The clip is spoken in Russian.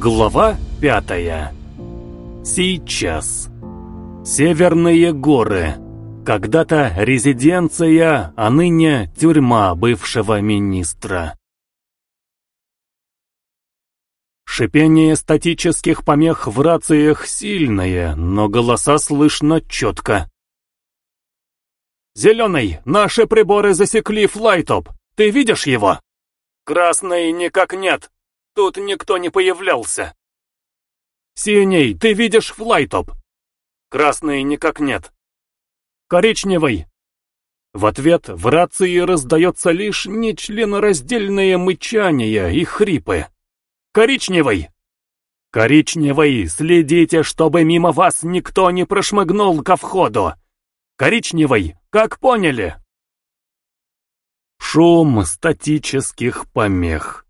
Глава пятая. Сейчас. Северные горы. Когда-то резиденция, а ныне тюрьма бывшего министра. Шипение статических помех в рациях сильное, но голоса слышно четко. «Зеленый, наши приборы засекли флайтоп. Ты видишь его?» «Красный никак нет», Тут никто не появлялся. Синий, ты видишь флайтоп? Красный никак нет. Коричневый. В ответ в рации раздается лишь нечленораздельное мычание и хрипы. Коричневый. Коричневый, следите, чтобы мимо вас никто не прошмыгнул ко входу. Коричневый, как поняли? Шум статических помех.